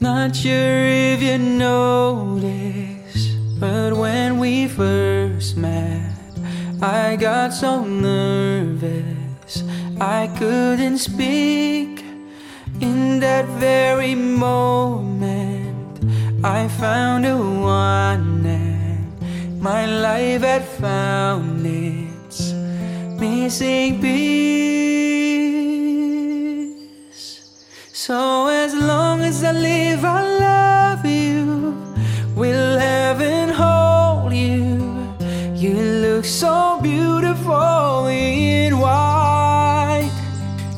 Not sure if you noticed, but when we first met, I got so nervous I couldn't speak. In that very moment, I found a one, and my life had found its missing piece. So as long as I live, I love you. Will heaven hold you? You look so beautiful in white.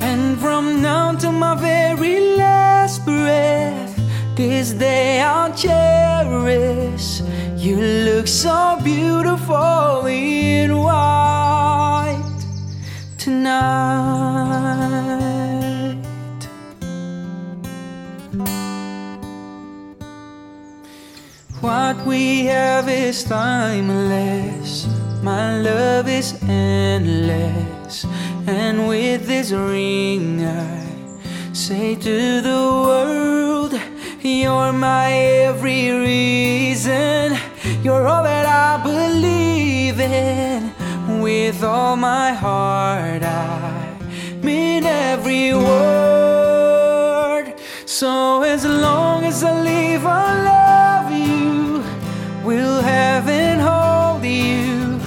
And from now to my very last breath, this day I'll cherish. You look so beautiful in white What we have is timeless. My love is endless. And with this ring, I say to the world, You're my every reason. You're all that I believe in. With all my heart, I mean every word. So as long as I live, I love you. Will heaven hold you?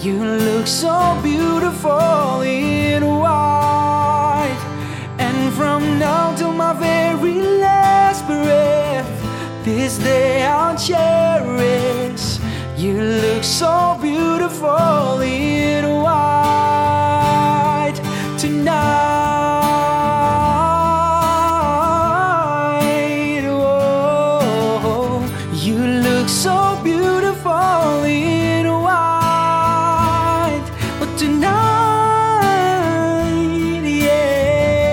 You look so beautiful in white. And from now to my very last breath, this day I'll cherish. You look so beautiful in look so beautiful in white oh, tonight. Yes,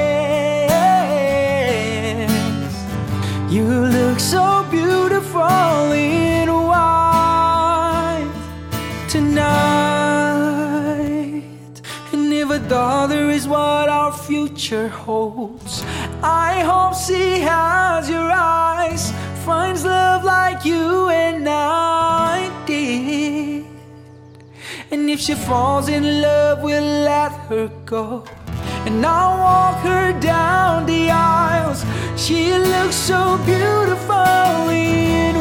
you look so beautiful in white tonight. And if a dollar is what our future holds, I hope she has your eyes, finds love like you if she falls in love, we'll let her go. And I'll walk her down the aisles. She looks so beautiful in